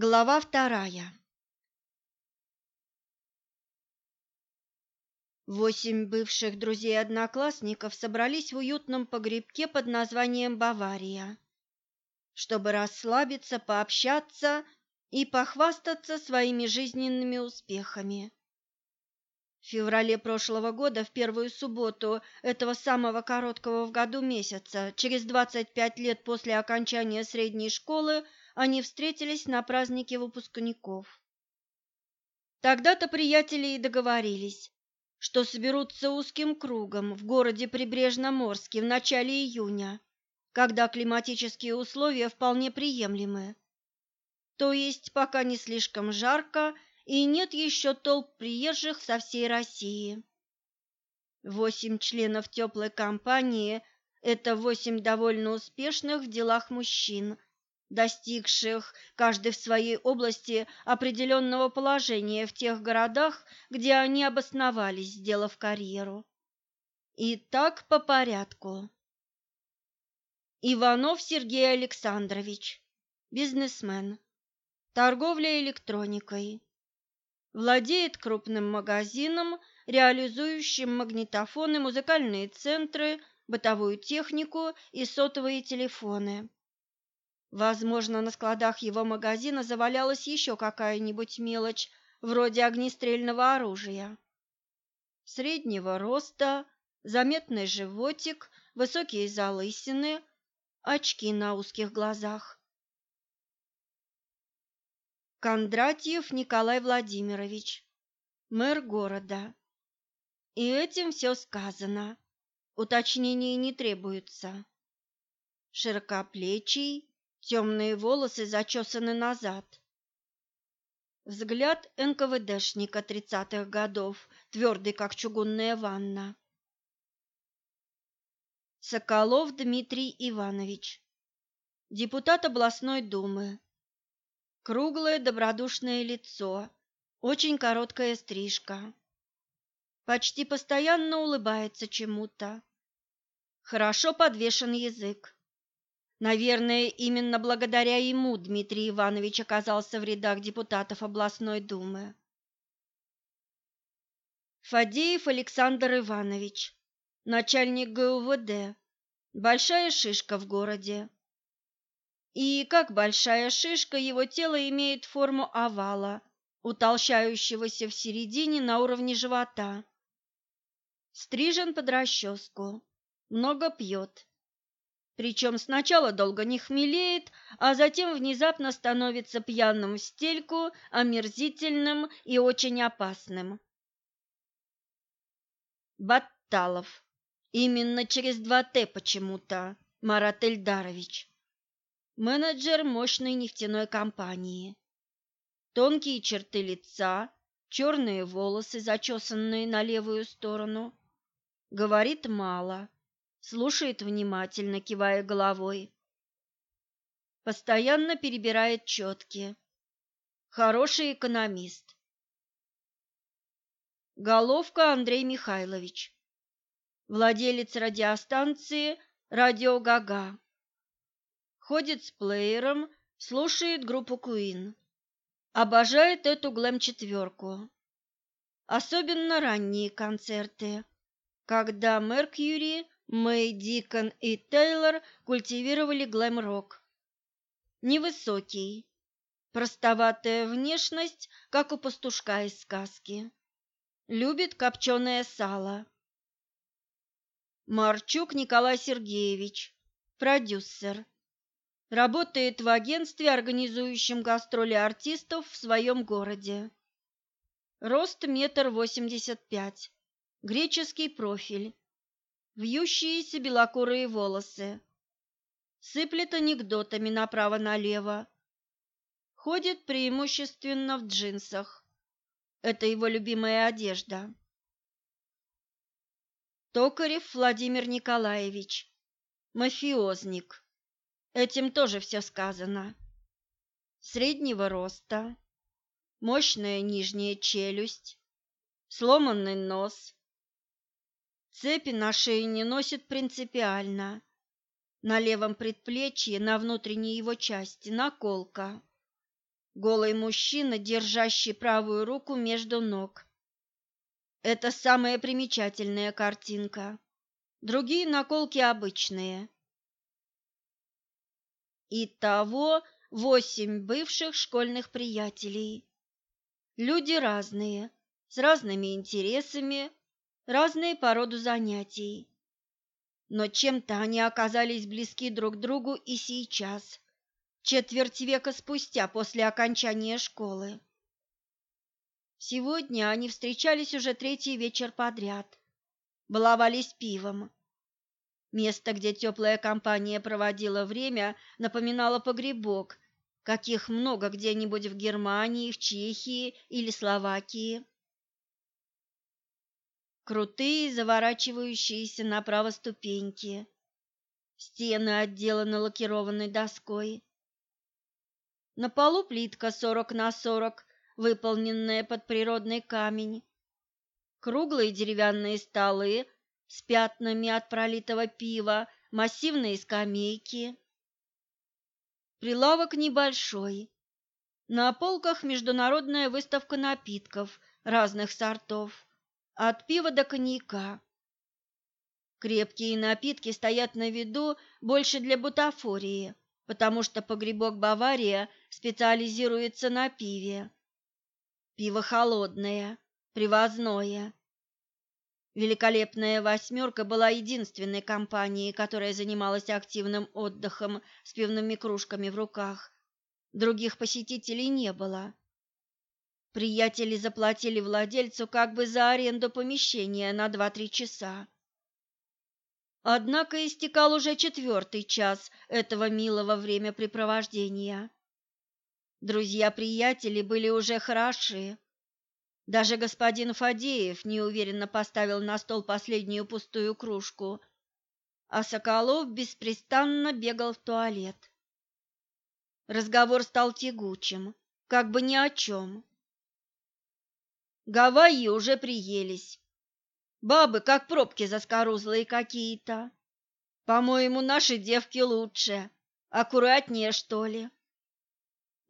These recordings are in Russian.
Глава вторая Восемь бывших друзей-одноклассников собрались в уютном погребке под названием «Бавария», чтобы расслабиться, пообщаться и похвастаться своими жизненными успехами. В феврале прошлого года, в первую субботу этого самого короткого в году месяца, через 25 лет после окончания средней школы, они встретились на празднике выпускников. Тогда-то приятели и договорились, что соберутся узким кругом в городе Прибрежноморске в начале июня, когда климатические условия вполне приемлемы. То есть пока не слишком жарко и нет еще толп приезжих со всей России. Восемь членов теплой компании – это восемь довольно успешных в делах мужчин – достигших каждый в своей области определенного положения в тех городах, где они обосновались, сделав карьеру. И так по порядку. Иванов Сергей Александрович, бизнесмен, торговля электроникой, владеет крупным магазином, реализующим магнитофоны, музыкальные центры, бытовую технику и сотовые телефоны Возможно, на складах его магазина завалялась еще какая-нибудь мелочь, вроде огнестрельного оружия. Среднего роста, заметный животик, высокие залысины, очки на узких глазах. Кондратьев Николай Владимирович, мэр города. И этим все сказано. Уточнений не требуется. Широкоплечий, Темные волосы зачесаны назад. Взгляд НКВДшника тридцатых годов, твердый, как чугунная ванна. Соколов Дмитрий Иванович, депутат областной думы. Круглое добродушное лицо, очень короткая стрижка. Почти постоянно улыбается чему-то. Хорошо подвешен язык. Наверное, именно благодаря ему Дмитрий Иванович оказался в рядах депутатов областной думы. Фадеев Александр Иванович, начальник ГУВД, большая шишка в городе. И как большая шишка, его тело имеет форму овала, утолщающегося в середине на уровне живота. Стрижен под расческу, много пьет причем сначала долго не хмелеет, а затем внезапно становится пьяным в стельку, омерзительным и очень опасным. Батталов. Именно через два Т почему-то, Марат Эльдарович. Менеджер мощной нефтяной компании. Тонкие черты лица, черные волосы, зачесанные на левую сторону. Говорит мало слушает внимательно, кивая головой. Постоянно перебирает четки. Хороший экономист. Головка Андрей Михайлович. Владелец радиостанции «Радио Гага». Ходит с плеером, слушает группу Queen. Обожает эту глэм-четверку. Особенно ранние концерты, когда Меркьюри Мэй Дикон и Тейлор культивировали глэм-рок. Невысокий, простоватая внешность, как у пастушка из сказки. Любит копченое сало. Марчук Николай Сергеевич, продюсер. Работает в агентстве, организующем гастроли артистов в своем городе. Рост метр восемьдесят пять. Греческий профиль вьющиеся белокурые волосы. Сыплет анекдотами направо-налево. Ходит преимущественно в джинсах. Это его любимая одежда. Токарев Владимир Николаевич. Мафиозник. Этим тоже все сказано. Среднего роста, мощная нижняя челюсть, сломанный нос, Цепи на шее не носит принципиально. На левом предплечье, на внутренней его части, наколка. голый мужчина, держащий правую руку между ног. Это самая примечательная картинка. Другие наколки обычные. Итого восемь бывших школьных приятелей. Люди разные, с разными интересами, разные по роду занятий. Но чем-то они оказались близки друг другу и сейчас, четверть века спустя после окончания школы. Сегодня они встречались уже третий вечер подряд, баловались пивом. Место, где теплая компания проводила время, напоминало погребок, каких много где-нибудь в Германии, в Чехии или Словакии. Крутые, заворачивающиеся направо ступеньки. Стены отделаны лакированной доской. На полу плитка сорок на сорок, выполненная под природный камень. Круглые деревянные столы с пятнами от пролитого пива, массивные скамейки. Прилавок небольшой. На полках международная выставка напитков разных сортов от пива до коньяка. Крепкие напитки стоят на виду больше для бутафории, потому что погребок Бавария специализируется на пиве. Пиво холодное, привозное. Великолепная «восьмерка» была единственной компанией, которая занималась активным отдыхом с пивными кружками в руках. Других посетителей не было. Приятели заплатили владельцу как бы за аренду помещения на два-три часа. Однако истекал уже четвертый час этого милого времяпрепровождения. Друзья-приятели были уже хороши. Даже господин Фадеев неуверенно поставил на стол последнюю пустую кружку, а Соколов беспрестанно бегал в туалет. Разговор стал тягучим, как бы ни о чем. Гавайи уже приелись. Бабы, как пробки заскорузлые какие-то. По-моему, наши девки лучше, аккуратнее, что ли.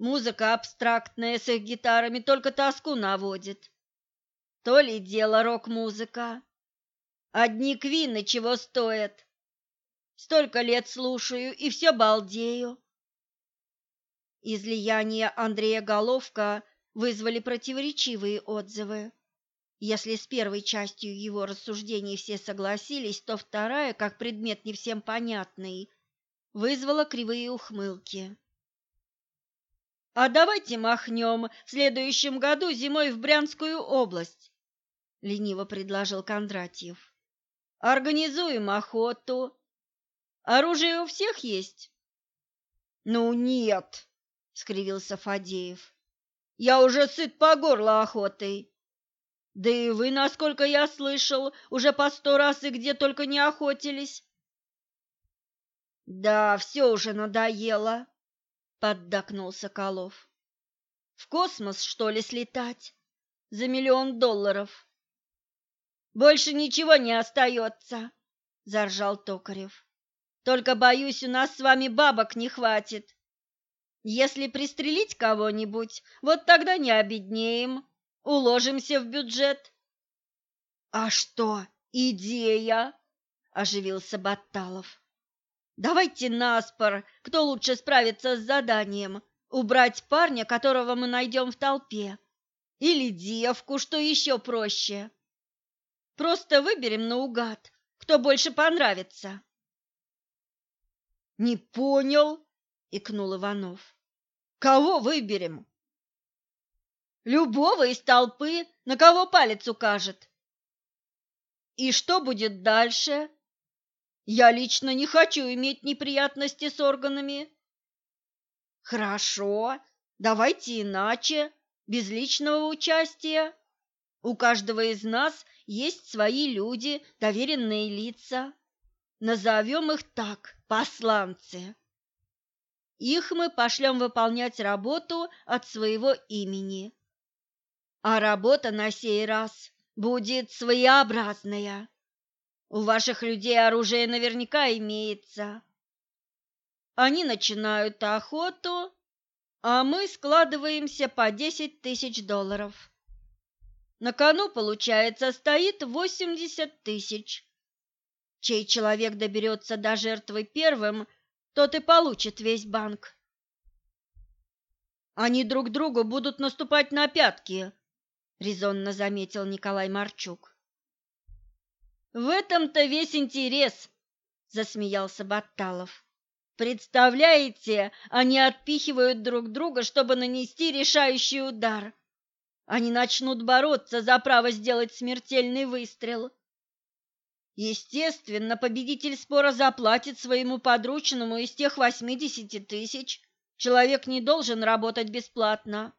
Музыка абстрактная с их гитарами только тоску наводит. То ли дело рок-музыка. Одни квины чего стоят. Столько лет слушаю и все балдею. Излияние Андрея Головка вызвали противоречивые отзывы. Если с первой частью его рассуждений все согласились, то вторая, как предмет не всем понятный, вызвала кривые ухмылки. «А давайте махнем в следующем году зимой в Брянскую область», — лениво предложил Кондратьев. «Организуем охоту. Оружие у всех есть?» «Ну нет», — скривился Фадеев. Я уже сыт по горло охотой. Да и вы, насколько я слышал, уже по сто раз и где только не охотились. Да, все уже надоело, поддакнул Соколов. В космос, что ли, слетать? За миллион долларов. Больше ничего не остается, заржал Токарев. Только боюсь, у нас с вами бабок не хватит. Если пристрелить кого-нибудь, вот тогда не обеднеем, уложимся в бюджет. А что, идея? оживился Батталов. Давайте наспор, кто лучше справится с заданием, убрать парня, которого мы найдем в толпе, или девку, что еще проще. Просто выберем наугад, кто больше понравится. Не понял, икнул Иванов. Кого выберем? Любого из толпы, на кого палец укажет. И что будет дальше? Я лично не хочу иметь неприятности с органами. Хорошо, давайте иначе, без личного участия. У каждого из нас есть свои люди, доверенные лица. Назовем их так, посланцы. Их мы пошлем выполнять работу от своего имени. А работа на сей раз будет своеобразная. У ваших людей оружие наверняка имеется. Они начинают охоту, а мы складываемся по десять тысяч долларов. На кону, получается, стоит восемьдесят тысяч. Чей человек доберется до жертвы первым, тот и получит весь банк. Они друг другу будут наступать на пятки, резонно заметил Николай Марчук. В этом-то весь интерес, засмеялся Батталов. Представляете, они отпихивают друг друга, чтобы нанести решающий удар. Они начнут бороться за право сделать смертельный выстрел. Естественно, победитель спора заплатит своему подручному из тех восьмидесяти тысяч. Человек не должен работать бесплатно.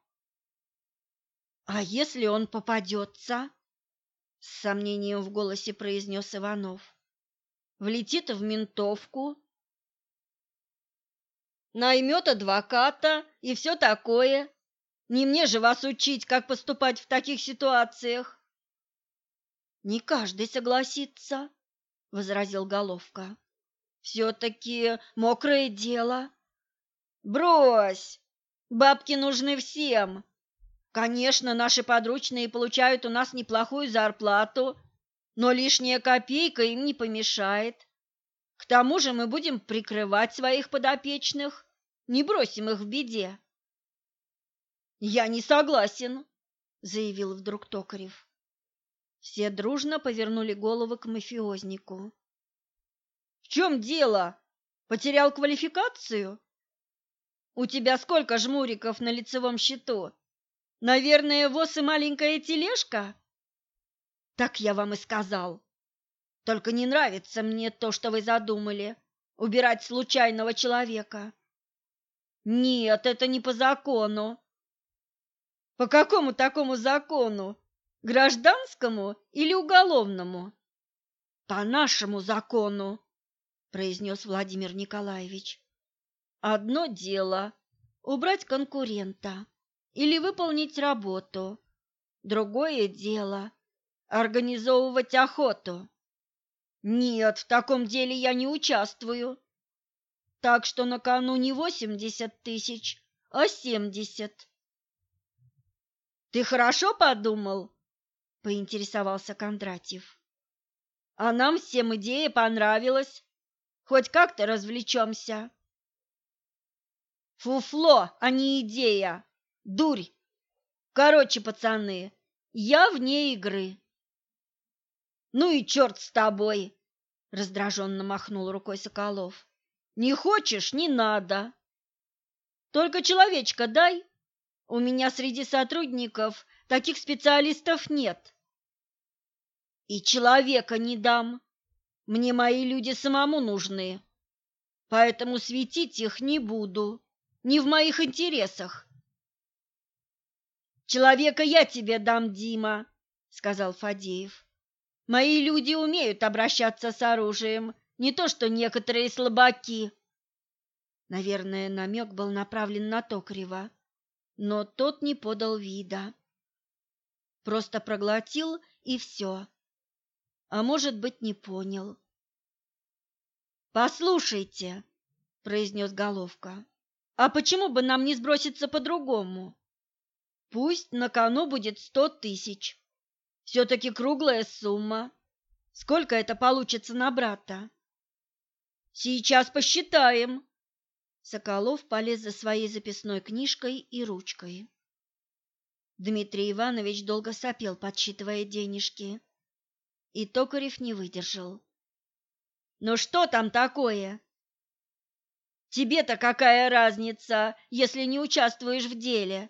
А если он попадется? С сомнением в голосе произнес Иванов. Влетит в ментовку, наймет адвоката и все такое. Не мне же вас учить, как поступать в таких ситуациях. Не каждый согласится, возразил Головка. Все-таки мокрое дело. Брось! Бабки нужны всем. Конечно, наши подручные получают у нас неплохую зарплату, но лишняя копейка им не помешает. К тому же мы будем прикрывать своих подопечных, не бросим их в беде. Я не согласен, заявил вдруг Токарев. Все дружно повернули головы к мафиознику. В чем дело? Потерял квалификацию? У тебя сколько жмуриков на лицевом счету? Наверное, воз и маленькая тележка? Так я вам и сказал. Только не нравится мне то, что вы задумали убирать случайного человека. Нет, это не по закону. По какому такому закону? Гражданскому или уголовному? По нашему закону, произнес Владимир Николаевич. Одно дело убрать конкурента или выполнить работу. Другое дело организовывать охоту. Нет, в таком деле я не участвую. Так что на кону не восемьдесят тысяч, а семьдесят. Ты хорошо подумал? Поинтересовался Кондратьев. А нам всем идея понравилась. Хоть как-то развлечемся. Фуфло, а не идея. Дурь. Короче, пацаны, я вне игры. Ну и черт с тобой, раздраженно махнул рукой Соколов. Не хочешь, не надо. Только человечка дай. У меня среди сотрудников таких специалистов нет. И человека не дам. Мне мои люди самому нужны. Поэтому светить их не буду. Не в моих интересах. Человека я тебе дам, Дима, сказал Фадеев. Мои люди умеют обращаться с оружием, не то что некоторые слабаки. Наверное, намек был направлен на Токарева, но тот не подал вида. Просто проглотил и все. А может быть, не понял. «Послушайте», — произнес Головка, — «а почему бы нам не сброситься по-другому? Пусть на кону будет сто тысяч. Все-таки круглая сумма. Сколько это получится на брата? Сейчас посчитаем. Соколов полез за своей записной книжкой и ручкой. Дмитрий Иванович долго сопел, подсчитывая денежки. И Токарев не выдержал. «Ну что там такое?» «Тебе-то какая разница, если не участвуешь в деле?»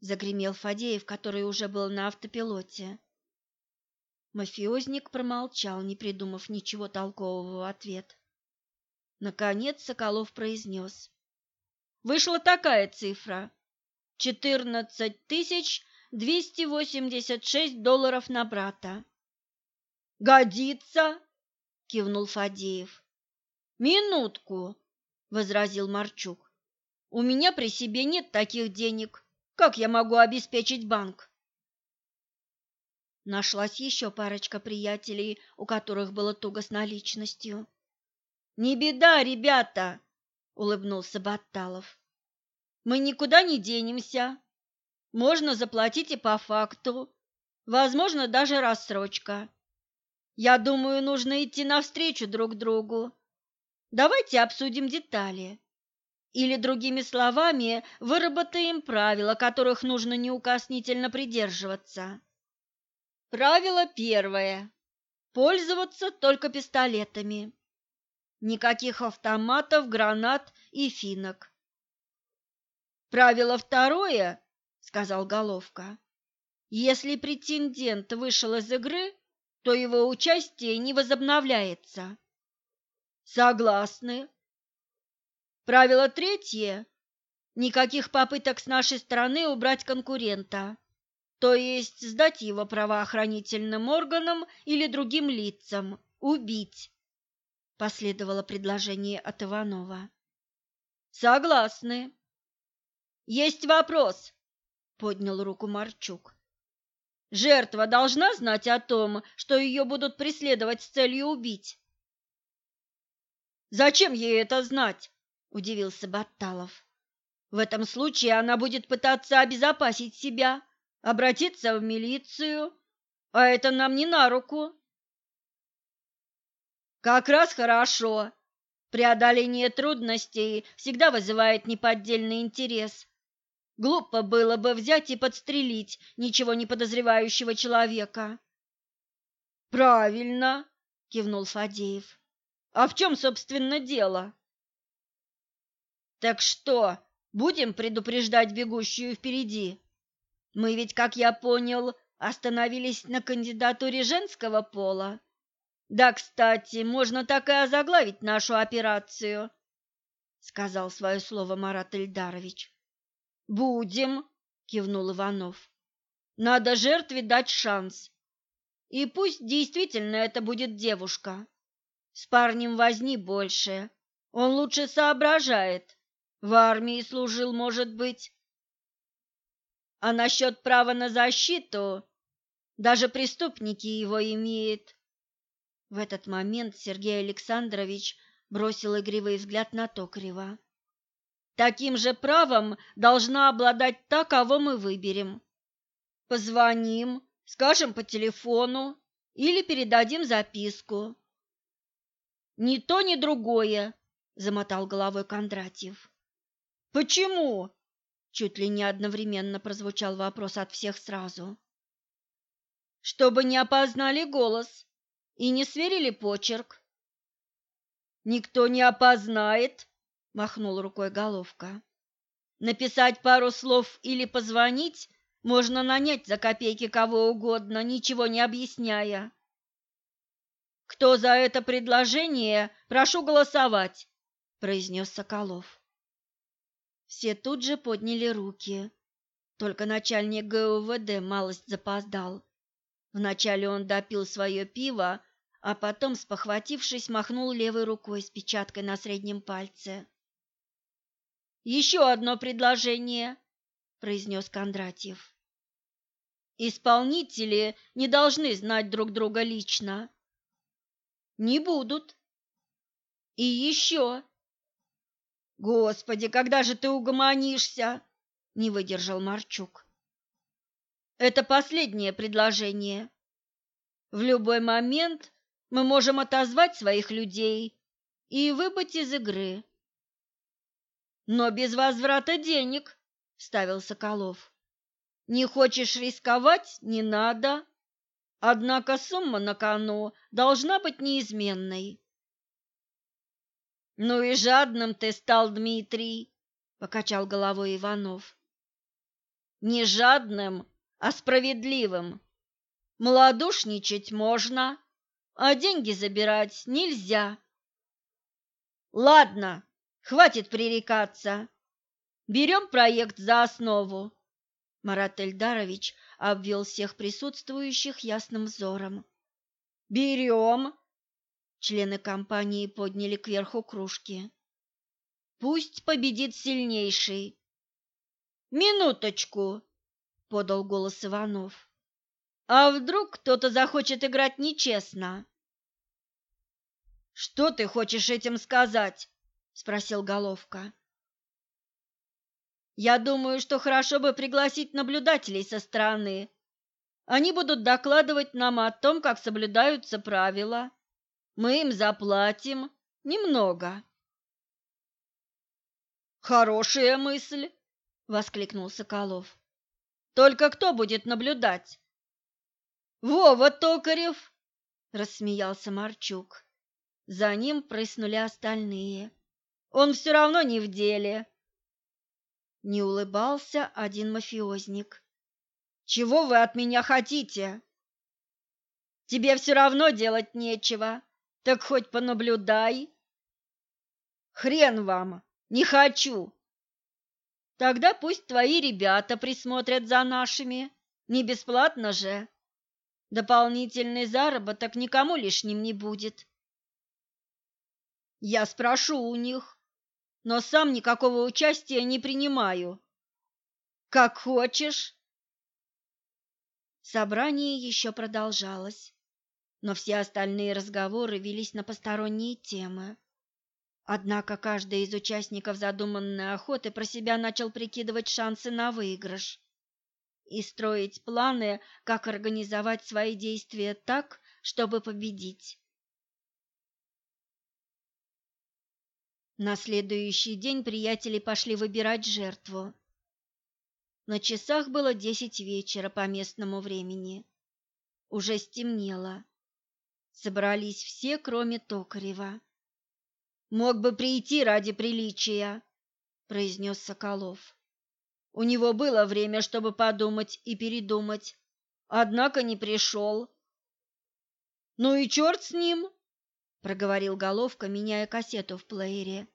Загремел Фадеев, который уже был на автопилоте. Мафиозник промолчал, не придумав ничего толкового в ответ. Наконец Соколов произнес. Вышла такая цифра. Четырнадцать тысяч двести восемьдесят шесть долларов на брата. «Годится!» — кивнул Фадеев. «Минутку!» — возразил Марчук. «У меня при себе нет таких денег. Как я могу обеспечить банк?» Нашлась еще парочка приятелей, у которых было туго с наличностью. «Не беда, ребята!» — улыбнулся Батталов. Мы никуда не денемся. Можно заплатить и по факту. Возможно, даже рассрочка. Я думаю, нужно идти навстречу друг другу. Давайте обсудим детали. Или, другими словами, выработаем правила, которых нужно неукоснительно придерживаться. Правило первое. Пользоваться только пистолетами. Никаких автоматов, гранат и финок. Правило второе, сказал Головка. Если претендент вышел из игры, то его участие не возобновляется. Согласны. Правило третье. Никаких попыток с нашей стороны убрать конкурента, то есть сдать его правоохранительным органам или другим лицам, убить. Последовало предложение от Иванова. Согласны. Есть вопрос, поднял руку Марчук. Жертва должна знать о том, что ее будут преследовать с целью убить. Зачем ей это знать? удивился Батталов. В этом случае она будет пытаться обезопасить себя, обратиться в милицию, а это нам не на руку. Как раз хорошо. Преодоление трудностей всегда вызывает неподдельный интерес. Глупо было бы взять и подстрелить ничего не подозревающего человека. Правильно, кивнул Фадеев. А в чем, собственно, дело? Так что, будем предупреждать бегущую впереди? Мы ведь, как я понял, остановились на кандидатуре женского пола. Да, кстати, можно так и озаглавить нашу операцию, сказал свое слово Марат Ильдарович. Будем, кивнул Иванов. Надо жертве дать шанс. И пусть действительно это будет девушка. С парнем возни больше. Он лучше соображает. В армии служил, может быть. А насчет права на защиту, даже преступники его имеют. В этот момент Сергей Александрович бросил игривый взгляд на Токарева. Таким же правом должна обладать та, кого мы выберем. Позвоним, скажем по телефону или передадим записку. Ни то, ни другое, замотал головой Кондратьев. Почему? Чуть ли не одновременно прозвучал вопрос от всех сразу. Чтобы не опознали голос и не сверили почерк. Никто не опознает, махнул рукой головка. Написать пару слов или позвонить можно нанять за копейки кого угодно, ничего не объясняя. Кто за это предложение, прошу голосовать, произнес Соколов. Все тут же подняли руки. Только начальник ГУВД малость запоздал. Вначале он допил свое пиво, а потом, спохватившись, махнул левой рукой с печаткой на среднем пальце. Еще одно предложение, произнес Кондратьев. Исполнители не должны знать друг друга лично. Не будут. И еще. Господи, когда же ты угомонишься? Не выдержал Марчук. Это последнее предложение. В любой момент мы можем отозвать своих людей и выбыть из игры. Но без возврата денег, вставил Соколов. Не хочешь рисковать не надо. Однако сумма на кону должна быть неизменной. Ну и жадным ты стал, Дмитрий, покачал головой Иванов. Не жадным, а справедливым. Молодушничать можно, а деньги забирать нельзя. Ладно, Хватит пререкаться. Берем проект за основу. Марат Эльдарович обвел всех присутствующих ясным взором. Берем. Члены компании подняли кверху кружки. Пусть победит сильнейший. Минуточку, подал голос Иванов. А вдруг кто-то захочет играть нечестно? Что ты хочешь этим сказать? Спросил Головка. Я думаю, что хорошо бы пригласить наблюдателей со стороны. Они будут докладывать нам о том, как соблюдаются правила. Мы им заплатим немного. Хорошая мысль, воскликнул Соколов. Только кто будет наблюдать? Вова Токарев, рассмеялся Марчук. За ним прыснули остальные. Он все равно не в деле. Не улыбался один мафиозник. Чего вы от меня хотите? Тебе все равно делать нечего, так хоть понаблюдай. Хрен вам, не хочу. Тогда пусть твои ребята присмотрят за нашими, не бесплатно же. Дополнительный заработок никому лишним не будет. Я спрошу у них, но сам никакого участия не принимаю. Как хочешь. Собрание еще продолжалось, но все остальные разговоры велись на посторонние темы. Однако каждый из участников задуманной охоты про себя начал прикидывать шансы на выигрыш и строить планы, как организовать свои действия так, чтобы победить. На следующий день приятели пошли выбирать жертву. На часах было десять вечера по местному времени. Уже стемнело. Собрались все, кроме Токарева. «Мог бы прийти ради приличия», — произнес Соколов. У него было время, чтобы подумать и передумать, однако не пришел. «Ну и черт с ним!» Проговорил Головка, меняя кассету в плеере,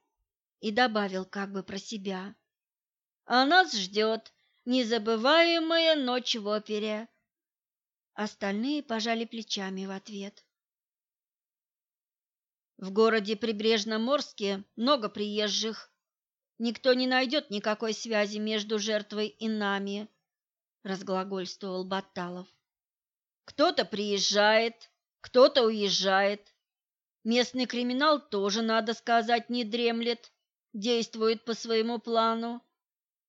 и добавил как бы про себя. А нас ждет незабываемая ночь в опере. Остальные пожали плечами в ответ. В городе Прибрежном Морске много приезжих. Никто не найдет никакой связи между жертвой и нами, разглагольствовал Баталов. Кто-то приезжает, кто-то уезжает. Местный криминал тоже, надо сказать, не дремлет, действует по своему плану.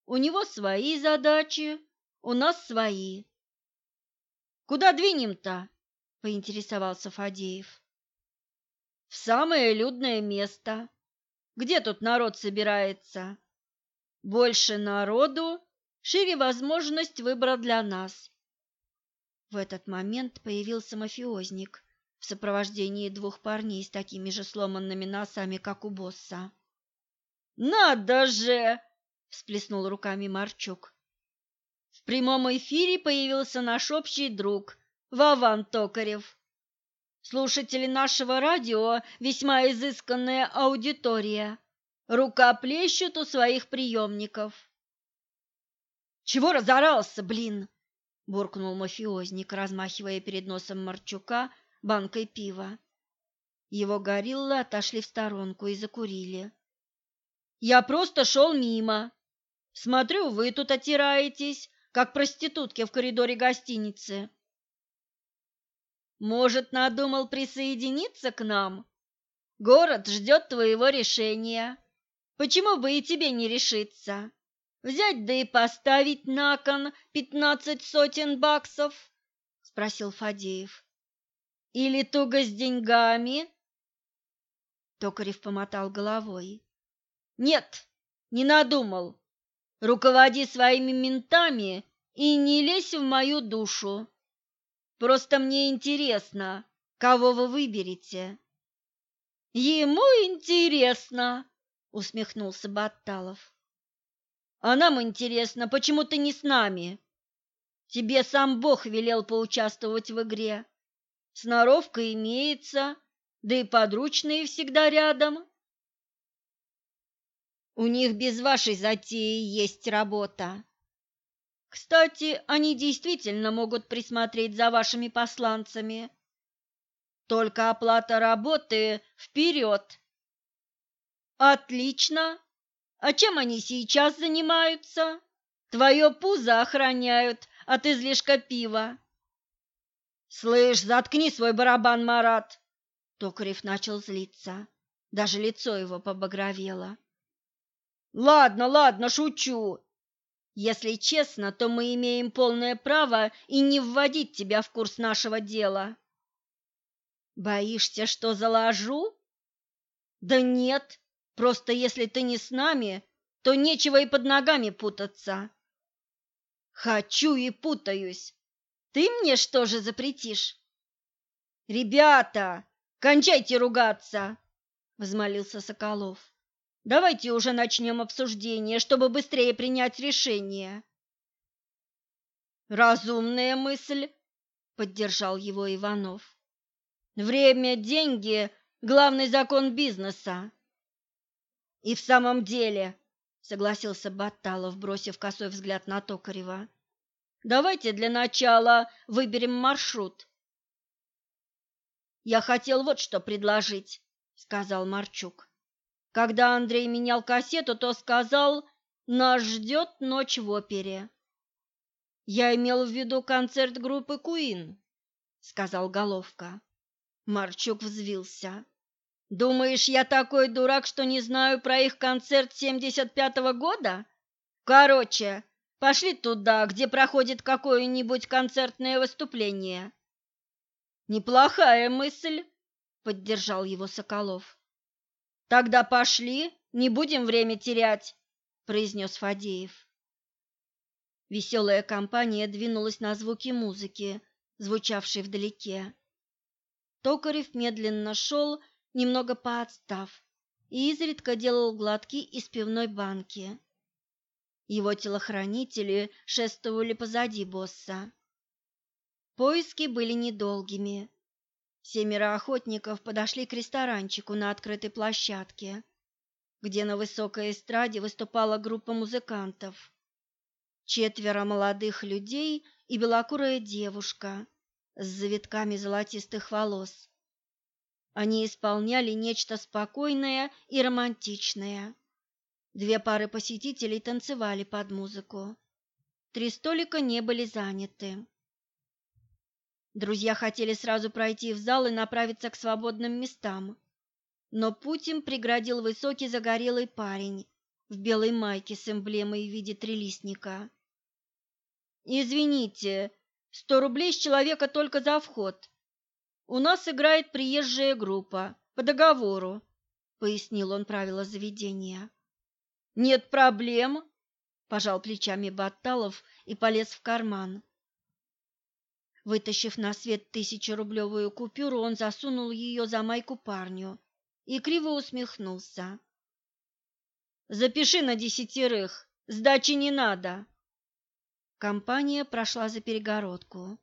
У него свои задачи, у нас свои. Куда двинем-то? поинтересовался Фадеев. В самое людное место. Где тут народ собирается? Больше народу, шире возможность выбора для нас. В этот момент появился мафиозник в сопровождении двух парней с такими же сломанными носами, как у босса. «Надо же!» – всплеснул руками Марчук. В прямом эфире появился наш общий друг Вован Токарев. Слушатели нашего радио – весьма изысканная аудитория. Рука плещут у своих приемников. «Чего разорался, блин?» – буркнул мафиозник, размахивая перед носом Марчука банкой пива. Его гориллы отошли в сторонку и закурили. «Я просто шел мимо. Смотрю, вы тут отираетесь, как проститутки в коридоре гостиницы. Может, надумал присоединиться к нам? Город ждет твоего решения. Почему бы и тебе не решиться? Взять да и поставить на кон пятнадцать сотен баксов?» — спросил Фадеев. Или туго с деньгами? Токарев помотал головой. Нет, не надумал. Руководи своими ментами и не лезь в мою душу. Просто мне интересно, кого вы выберете. Ему интересно, усмехнулся Батталов. А нам интересно, почему ты не с нами? Тебе сам Бог велел поучаствовать в игре. Сноровка имеется, да и подручные всегда рядом. У них без вашей затеи есть работа. Кстати, они действительно могут присмотреть за вашими посланцами. Только оплата работы вперед. Отлично. А чем они сейчас занимаются? Твое пузо охраняют от излишка пива. «Слышь, заткни свой барабан, Марат!» Токарев начал злиться. Даже лицо его побагровело. «Ладно, ладно, шучу. Если честно, то мы имеем полное право и не вводить тебя в курс нашего дела. Боишься, что заложу? Да нет, просто если ты не с нами, то нечего и под ногами путаться. Хочу и путаюсь. Ты мне что же запретишь? Ребята, кончайте ругаться, взмолился Соколов. Давайте уже начнем обсуждение, чтобы быстрее принять решение. Разумная мысль, поддержал его Иванов. Время, деньги главный закон бизнеса. И в самом деле, согласился Баталов, бросив косой взгляд на Токарева. Давайте для начала выберем маршрут. Я хотел вот что предложить, сказал Марчук. Когда Андрей менял кассету, то сказал «Нас ждет ночь в опере». «Я имел в виду концерт группы Куин», — сказал Головка. Марчук взвился. «Думаешь, я такой дурак, что не знаю про их концерт 75-го года? Короче, пошли туда, где проходит какое-нибудь концертное выступление». «Неплохая мысль», — поддержал его Соколов. Тогда пошли, не будем время терять, произнес Фадеев. Веселая компания двинулась на звуки музыки, звучавшей вдалеке. Токарев медленно шел, немного поотстав, и изредка делал глотки из пивной банки. Его телохранители шествовали позади босса. Поиски были недолгими. Семеро охотников подошли к ресторанчику на открытой площадке, где на высокой эстраде выступала группа музыкантов. Четверо молодых людей и белокурая девушка с завитками золотистых волос. Они исполняли нечто спокойное и романтичное. Две пары посетителей танцевали под музыку. Три столика не были заняты. Друзья хотели сразу пройти в зал и направиться к свободным местам, но путь им преградил высокий загорелый парень в белой майке с эмблемой в виде трилистника. «Извините, сто рублей с человека только за вход. У нас играет приезжая группа, по договору», — пояснил он правила заведения. «Нет проблем», — пожал плечами Батталов и полез в карман. Вытащив на свет тысячерублевую купюру, он засунул ее за майку парню и криво усмехнулся. «Запиши на десятерых, сдачи не надо!» Компания прошла за перегородку.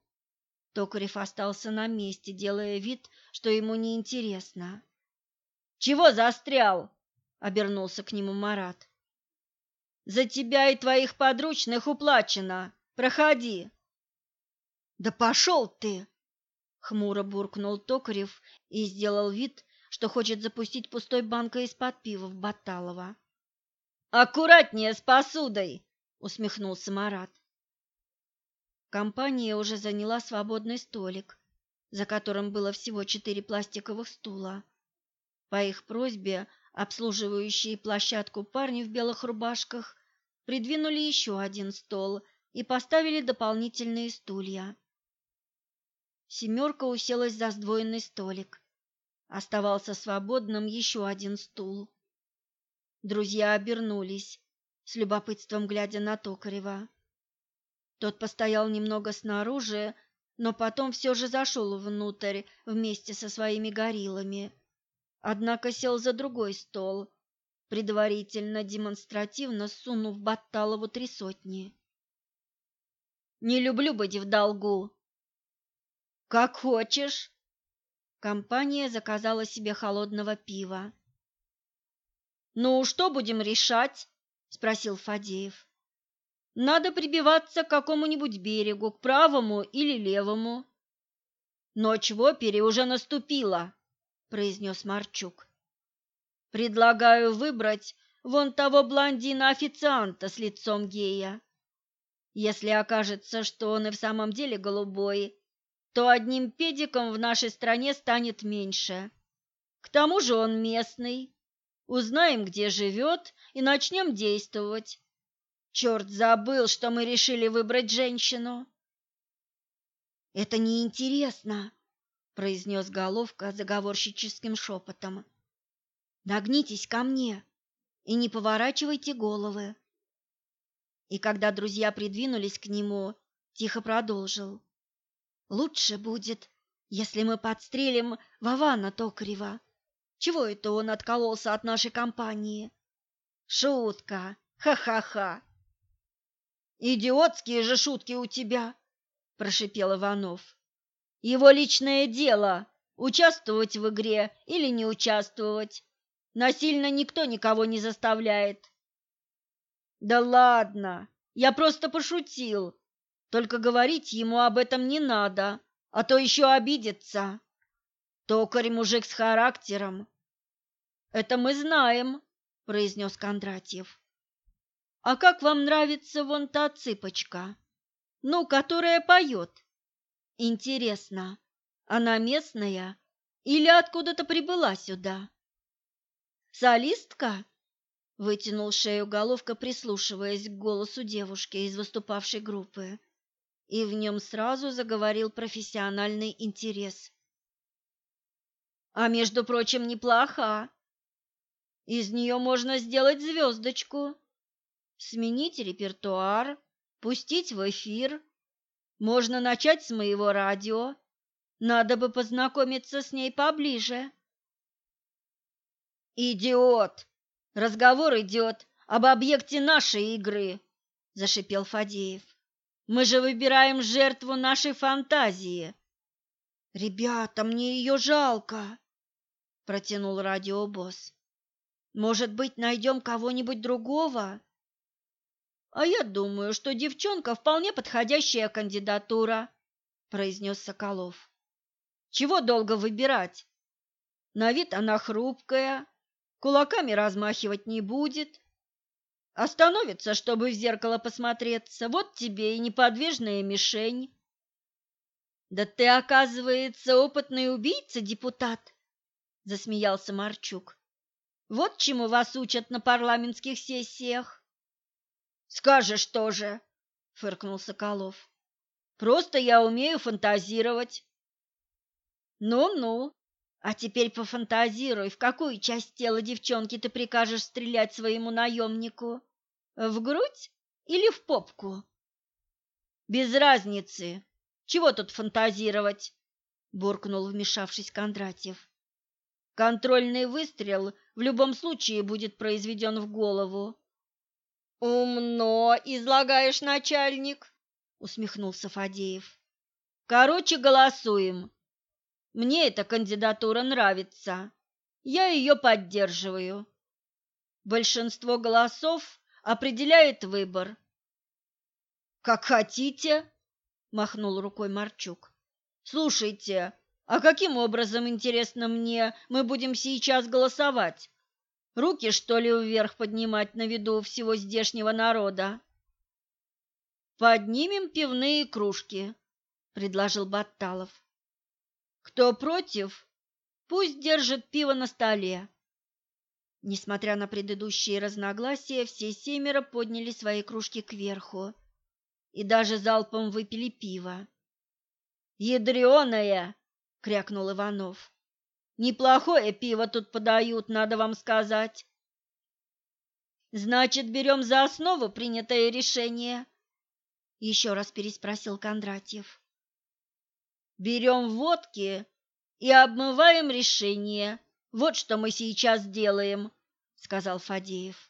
Токарев остался на месте, делая вид, что ему неинтересно. «Чего застрял?» — обернулся к нему Марат. «За тебя и твоих подручных уплачено. Проходи!» Да пошел ты! Хмуро буркнул Токарев и сделал вид, что хочет запустить пустой банкой из-под пива в Баталова. Аккуратнее с посудой, усмехнулся Марат. Компания уже заняла свободный столик, за которым было всего четыре пластиковых стула. По их просьбе обслуживающие площадку парни в белых рубашках придвинули еще один стол и поставили дополнительные стулья. Семерка уселась за сдвоенный столик. Оставался свободным еще один стул. Друзья обернулись, с любопытством глядя на Токарева. Тот постоял немного снаружи, но потом все же зашел внутрь вместе со своими гориллами. Однако сел за другой стол, предварительно демонстративно сунув Батталову три сотни. «Не люблю быть в долгу», как хочешь. Компания заказала себе холодного пива. Ну, что будем решать? спросил Фадеев. Надо прибиваться к какому-нибудь берегу, к правому или левому. Ночь в опере уже наступила, произнес Марчук. Предлагаю выбрать вон того блондина-официанта с лицом гея. Если окажется, что он и в самом деле голубой, то одним педиком в нашей стране станет меньше. К тому же он местный. Узнаем, где живет, и начнем действовать. Черт забыл, что мы решили выбрать женщину. Это неинтересно, произнес головка заговорщическим шепотом. Нагнитесь ко мне и не поворачивайте головы. И когда друзья придвинулись к нему, тихо продолжил. Лучше будет, если мы подстрелим Вована Токарева. Чего это он откололся от нашей компании? Шутка. Ха-ха-ха. Идиотские же шутки у тебя, прошипел Иванов. Его личное дело участвовать в игре или не участвовать. Насильно никто никого не заставляет. Да ладно, я просто пошутил. Только говорить ему об этом не надо, а то еще обидится. Токарь мужик с характером. Это мы знаем, произнес Кондратьев. А как вам нравится вон та цыпочка? Ну, которая поет? Интересно, она местная или откуда-то прибыла сюда? Солистка? Вытянул шею головка, прислушиваясь к голосу девушки из выступавшей группы, и в нем сразу заговорил профессиональный интерес. А между прочим, неплоха. Из нее можно сделать звездочку, сменить репертуар, пустить в эфир можно начать с моего радио. Надо бы познакомиться с ней поближе. Идиот! Разговор идет об объекте нашей игры, зашипел Фадеев. Мы же выбираем жертву нашей фантазии. Ребята, мне ее жалко, протянул радиобосс. Может быть, найдем кого-нибудь другого? А я думаю, что девчонка вполне подходящая кандидатура, произнес Соколов. Чего долго выбирать? На вид она хрупкая, кулаками размахивать не будет. Остановится, чтобы в зеркало посмотреться. Вот тебе и неподвижная мишень. Да ты, оказывается, опытный убийца, депутат, засмеялся Марчук. Вот чему вас учат на парламентских сессиях. Скажешь тоже, фыркнул Соколов. Просто я умею фантазировать. Ну-ну. А теперь пофантазируй, в какую часть тела девчонки ты прикажешь стрелять своему наемнику? В грудь или в попку? Без разницы. Чего тут фантазировать? буркнул, вмешавшись Кондратьев. Контрольный выстрел в любом случае будет произведен в голову, Умно излагаешь, начальник, усмехнулся Фадеев. Короче, голосуем. Мне эта кандидатура нравится. Я ее поддерживаю. Большинство голосов определяет выбор. Как хотите, махнул рукой Марчук. Слушайте, а каким образом, интересно мне, мы будем сейчас голосовать? Руки, что ли, вверх поднимать на виду всего здешнего народа? Поднимем пивные кружки, предложил Батталов. Кто против, пусть держит пиво на столе. Несмотря на предыдущие разногласия, все семеро подняли свои кружки кверху и даже залпом выпили пиво. «Ядреное!» — крякнул Иванов. Неплохое пиво тут подают, надо вам сказать. Значит, берем за основу принятое решение? Еще раз переспросил Кондратьев. Берем водки и обмываем решение. Вот что мы сейчас делаем, сказал Фадеев.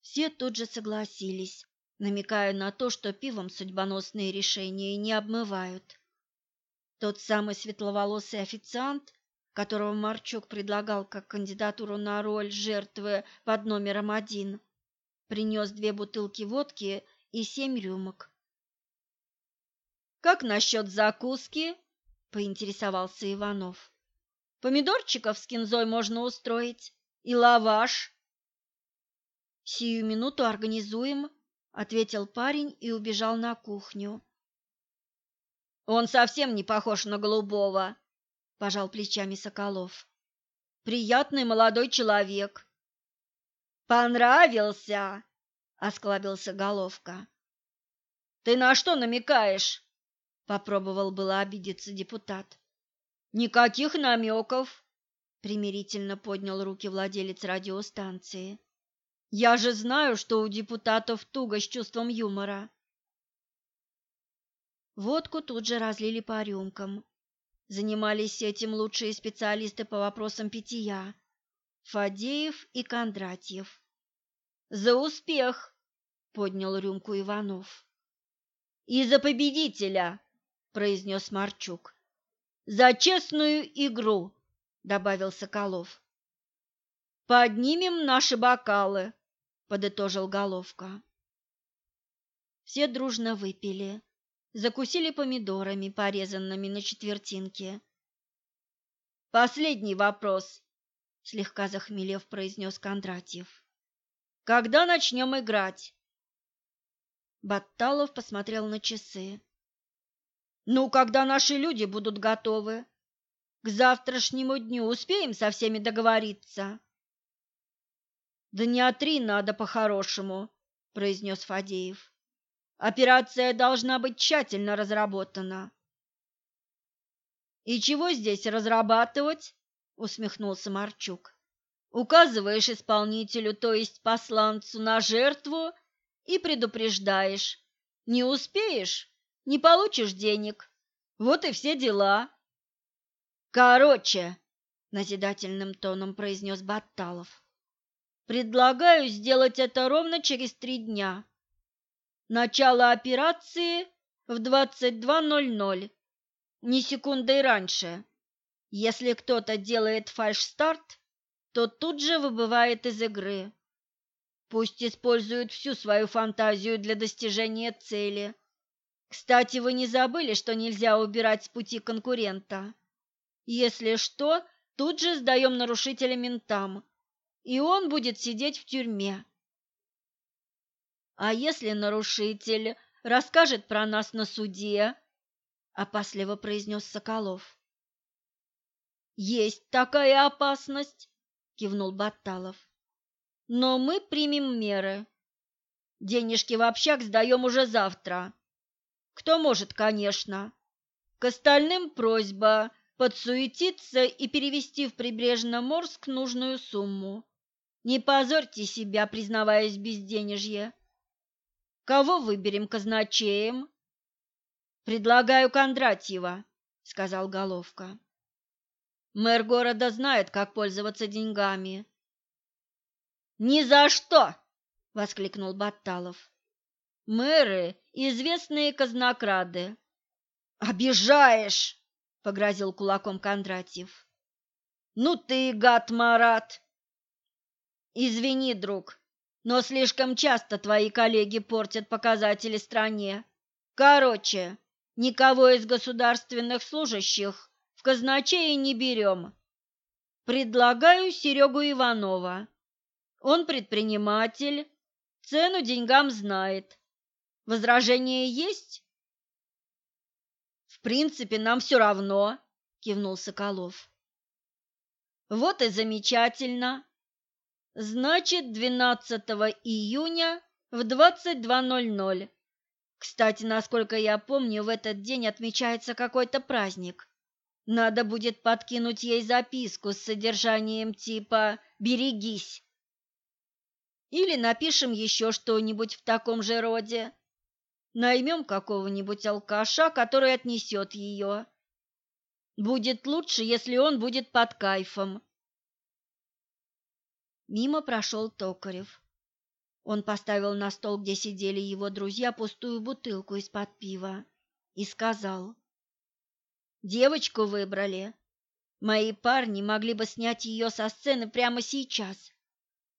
Все тут же согласились, намекая на то, что пивом судьбоносные решения не обмывают. Тот самый светловолосый официант, которого Марчук предлагал как кандидатуру на роль жертвы под номером один, принес две бутылки водки и семь рюмок. «Как насчет закуски?» – поинтересовался Иванов. «Помидорчиков с кинзой можно устроить и лаваш». «Сию минуту организуем», – ответил парень и убежал на кухню. Он совсем не похож на голубого, пожал плечами Соколов. Приятный молодой человек. Понравился, осклабился Головка. Ты на что намекаешь? Попробовал было обидеться депутат. Никаких намеков, примирительно поднял руки владелец радиостанции. Я же знаю, что у депутатов туго с чувством юмора. Водку тут же разлили по рюмкам. Занимались этим лучшие специалисты по вопросам питья – Фадеев и Кондратьев. «За успех!» – поднял рюмку Иванов. «И за победителя!» – произнес Марчук. «За честную игру!» – добавил Соколов. «Поднимем наши бокалы!» – подытожил Головка. Все дружно выпили закусили помидорами, порезанными на четвертинки. «Последний вопрос», — слегка захмелев произнес Кондратьев. «Когда начнем играть?» Батталов посмотрел на часы. «Ну, когда наши люди будут готовы. К завтрашнему дню успеем со всеми договориться?» «Дня три надо по-хорошему», — произнес Фадеев. Операция должна быть тщательно разработана. И чего здесь разрабатывать? усмехнулся Марчук. Указываешь исполнителю, то есть посланцу, на жертву и предупреждаешь. Не успеешь не получишь денег. Вот и все дела. Короче, назидательным тоном произнес Батталов. Предлагаю сделать это ровно через три дня. Начало операции в 22.00, ни секундой раньше. Если кто-то делает фальшстарт, то тут же выбывает из игры. Пусть используют всю свою фантазию для достижения цели. Кстати, вы не забыли, что нельзя убирать с пути конкурента? Если что, тут же сдаем нарушителя ментам, и он будет сидеть в тюрьме. А если нарушитель расскажет про нас на суде? опасливо произнес Соколов. Есть такая опасность, кивнул Батталов. Но мы примем меры. Денежки в общак сдаем уже завтра. Кто может, конечно. К остальным просьба подсуетиться и перевести в Прибрежноморск нужную сумму. Не позорьте себя, признаваясь безденежье. Кого выберем казначеем? Предлагаю Кондратьева, сказал Головка. Мэр города знает, как пользоваться деньгами. Ни за что, воскликнул Батталов. Мэры известные казнокрады. Обижаешь, погрозил кулаком Кондратьев. Ну ты, гад Марат. Извини, друг, но слишком часто твои коллеги портят показатели стране. Короче, никого из государственных служащих в казначеи не берем. Предлагаю Серегу Иванова. Он предприниматель, цену деньгам знает. Возражения есть? В принципе, нам все равно, кивнул Соколов. Вот и замечательно. Значит, 12 июня в 22.00. Кстати, насколько я помню, в этот день отмечается какой-то праздник. Надо будет подкинуть ей записку с содержанием типа «Берегись». Или напишем еще что-нибудь в таком же роде. Наймем какого-нибудь алкаша, который отнесет ее. Будет лучше, если он будет под кайфом. Мимо прошел Токарев. Он поставил на стол, где сидели его друзья, пустую бутылку из-под пива и сказал. «Девочку выбрали. Мои парни могли бы снять ее со сцены прямо сейчас,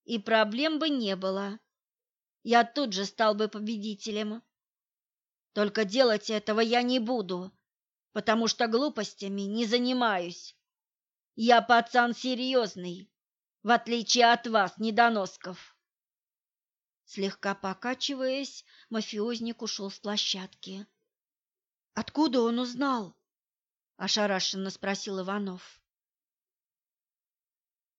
и проблем бы не было. Я тут же стал бы победителем. Только делать этого я не буду, потому что глупостями не занимаюсь. Я пацан серьезный» в отличие от вас, недоносков. Слегка покачиваясь, мафиозник ушел с площадки. Откуда он узнал? ошарашенно спросил Иванов.